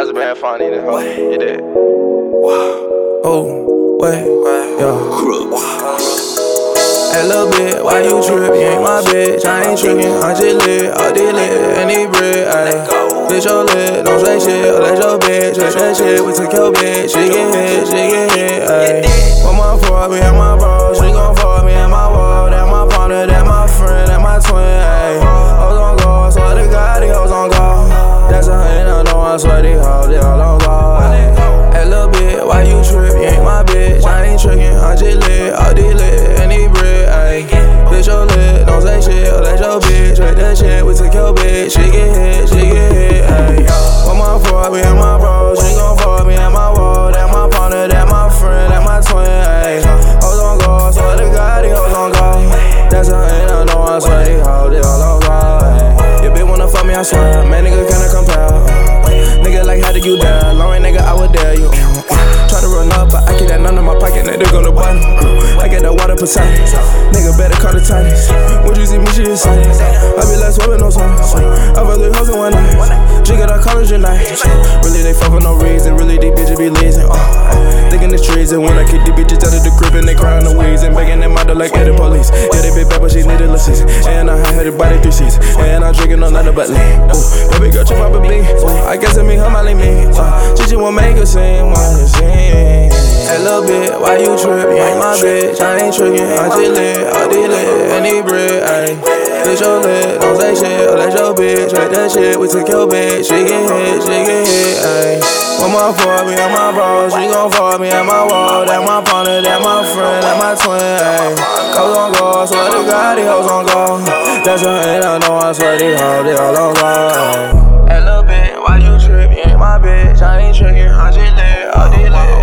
That's been funny, the hoe. You did. Oh, wait, yeah. Hey, little bit, why you trip? You ain't my bitch, I ain't trickin'. I'm just lit, all the lit, and need bread, ayy. Bitch, your lit, don't say shit, oh, that's your bitch, that's that shit. We took your bitch, she get hit, she get hit, ayy. One more for me and my bro, I swear, man, nigga cannot compare. Nigga, like, how did you die? Long nigga, I would dare you. Try to run up, but I keep that none in my pocket, nigga, go to bottom. I get that water beside Nigga, better call the tightest. Would you see me, she excited. I be like swimming no sun. I fuck with hoes in one night. Got her college at night. Really, they fuck for no reason. Really, these bitches be lazy. Uh, thinking it's treason. When I kick these bitches and begging them out to like the police. Yeah, they bad, but she needed lessons. And I had her body three seats. And I'm drinking on nothing but lean. Ooh, baby girl, you my baby. Ooh, I guess it me, her, Molly, me. Uh, she just wanna make a scene, wanna sing. Hey, little bit, why you trip? You ain't my bitch, I ain't trickin'. I just all the need bread, ayy. Bitch, your lit, don't say shit, oh, that's your bitch, right that shit, we took your bitch, she get hit, she get hit, ayy. One more for me and my bro, she gon' fuck me and my wall, that my partner, that my friend, that my twin, ayy. Hoes on go, swear to God, these hoes on go. That's a ain't I know, I swear these hoes, they all on go, ayy. Hey, little bit, why you trip? You ain't my bitch, I ain't trickin', I just lit, all the lit,